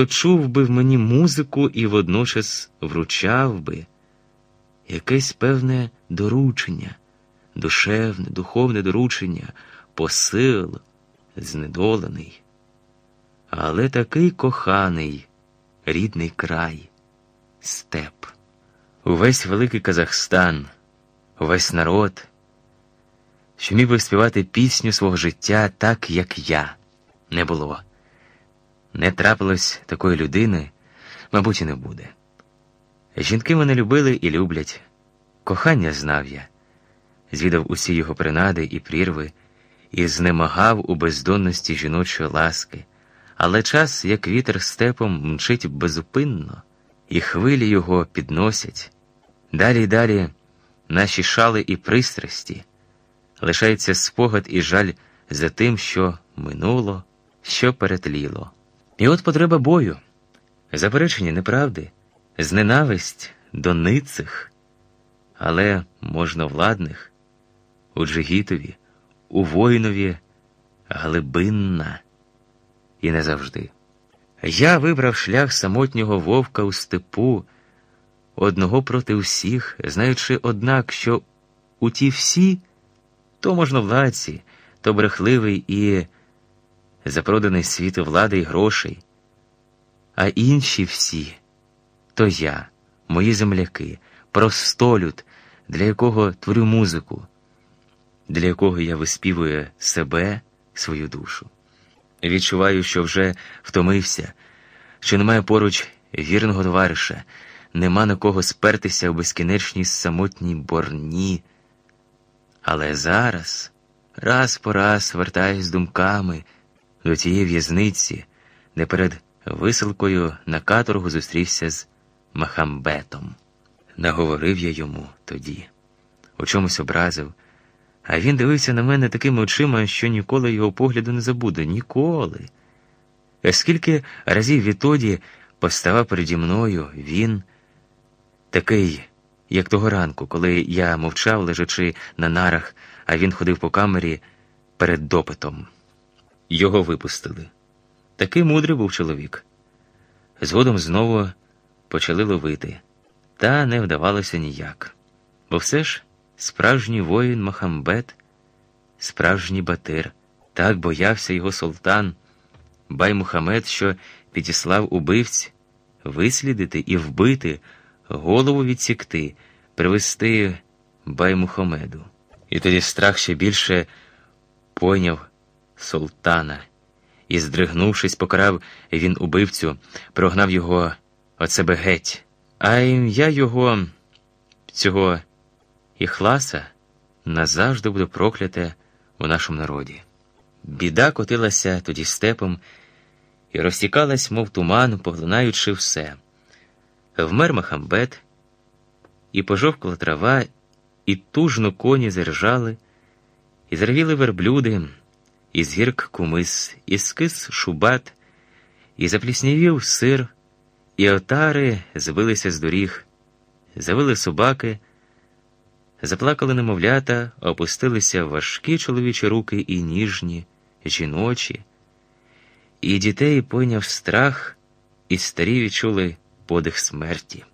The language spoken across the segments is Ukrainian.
хто чув би в мені музику і водночас вручав би якесь певне доручення, душевне, духовне доручення, посил, знедолений, але такий коханий, рідний край, степ, увесь великий Казахстан, увесь народ, що міг би співати пісню свого життя так, як я, не було. Не трапилось такої людини, мабуть, і не буде. Жінки мене любили і люблять. Кохання знав я, звідав усі його принади і прірви, і знемагав у бездонності жіночої ласки, але час, як вітер степом, мчить безупинно, і хвилі його підносять. Далі й далі наші шали і пристрасті, лишається спогад і жаль за тим, що минуло, що перетліло. І от потреба бою, заперечення неправди, зненависть до ницих, але можновладних, у Джигітові, у воїнові глибинна і не завжди. Я вибрав шлях самотнього вовка у степу, одного проти всіх, знаючи, однак, що у ті всі то можновладці, то брехливий і запроданий світу влади й грошей, а інші всі то я, мої земляки, простолюд, для якого творю музику, для якого я виспівую себе, свою душу. Відчуваю, що вже втомився, що немає поруч вірного товариша, нема на кого спертися в безкінечній самотній борні. Але зараз раз по раз вертаюсь думками до тієї в'язниці, де перед висилкою на каторгу зустрівся з Махамбетом. Наговорив я йому тоді, у чомусь образив, а він дивився на мене такими очима, що ніколи його погляду не забуде. Ніколи. Скільки разів відтоді поставав переді мною він, такий, як того ранку, коли я мовчав, лежачи на нарах, а він ходив по камері перед допитом. Його випустили. Такий мудрий був чоловік. Згодом знову почали ловити, та не вдавалося ніяк. Бо все ж справжній воїн Махамбет, справжній батир, так боявся його султан, Бай Мухамед, що підіслав убивць вислідити і вбити, голову відсікти, привести Бай Мухамеду. І тоді страх ще більше пойняв султана, і, здригнувшись, покарав він убивцю, прогнав його от себе геть, а ім'я його, цього Іхласа, назавжди буде прокляте у нашому народі. Біда котилася тоді степом і розтікалась, мов туман, поглинаючи все. Вмер Махамбет, і пожовкла трава, і тужно коні заржали, і зарвіли верблюди, і згірк кумис, і скис шубат, і запліснівів сир, і отари збилися з доріг, завили собаки, заплакали немовлята, опустилися важкі чоловічі руки і ніжні, жіночі, і дітей пойняв страх, і старі відчули подих смерті.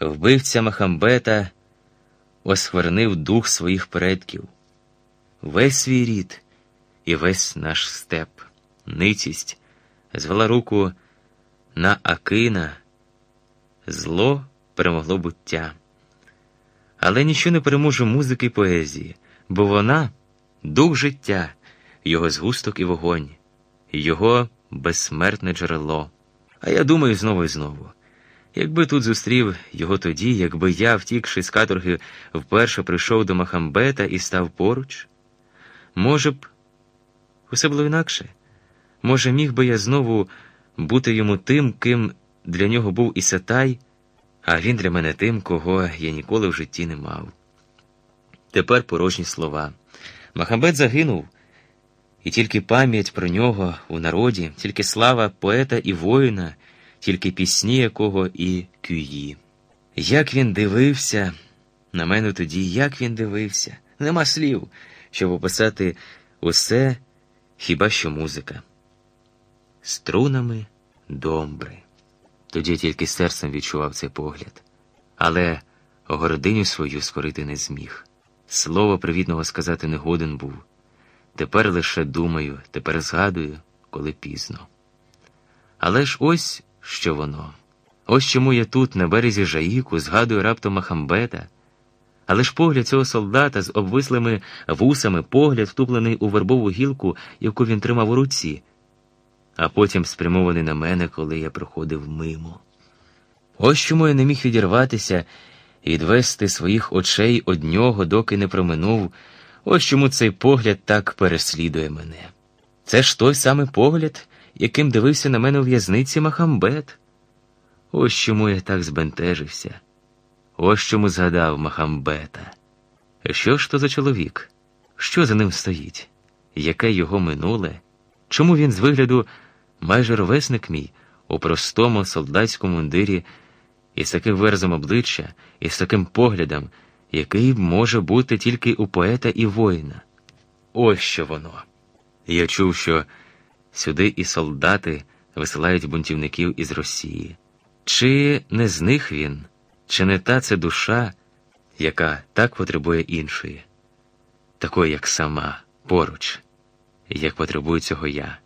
Вбивця Махамбета осквернив дух своїх предків, весь свій рід і весь наш степ, ницість звела руку на Акина, зло перемогло буття. Але нічого не переможе музики і поезії, бо вона дух життя, його згусток і вогонь, його безсмертне джерело. А я думаю знову і знову. Якби тут зустрів його тоді, якби я, втікши з каторги, вперше прийшов до Махамбета і став поруч, може б, усе було інакше. Може, міг би я знову бути йому тим, ким для нього був і Сатай, а він для мене тим, кого я ніколи в житті не мав. Тепер порожні слова. Махамбет загинув, і тільки пам'ять про нього у народі, тільки слава поета і воїна, тільки пісні якого і кюї. Як він дивився на мене тоді, як він дивився, нема слів, щоб описати усе хіба що музика. Струнами домбри. Тоді тільки серцем відчував цей погляд, але гординю свою скорити не зміг. Слово привітного сказати не годен був. Тепер лише думаю, тепер згадую, коли пізно. Але ж ось що воно. Ось чому я тут, на березі Жаїку, згадую раптом Махамбета. Але ж погляд цього солдата з обвислими вусами, погляд, втуплений у вербову гілку, яку він тримав у руці, а потім спрямований на мене, коли я проходив мимо. Ось чому я не міг відірватися і відвести своїх очей од нього, доки не проминув. Ось чому цей погляд так переслідує мене. Це ж той самий погляд, яким дивився на мене у в'язниці Махамбет. Ось чому я так збентежився. Ось чому згадав Махамбета. Що ж то за чоловік? Що за ним стоїть? Яке його минуле? Чому він з вигляду майже ровесник мій у простому солдатському мундирі із таким верзом обличчя, і з таким поглядом, який може бути тільки у поета і воїна? Ось що воно. Я чув, що сюди і солдати висилають бунтівників із Росії. Чи не з них він? Чи не та це душа, яка так потребує іншої, такої, як сама, поруч, як потребую цього я?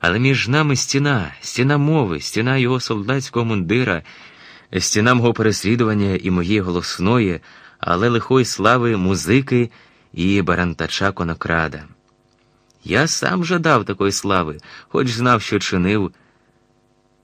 Але між нами стіна, стіна мови, стіна його солдатського мундира, стіна мого переслідування і моєї голосної, але лихої слави музики і барантача конокрада. Я сам жадав такої слави, хоч знав, що чинив.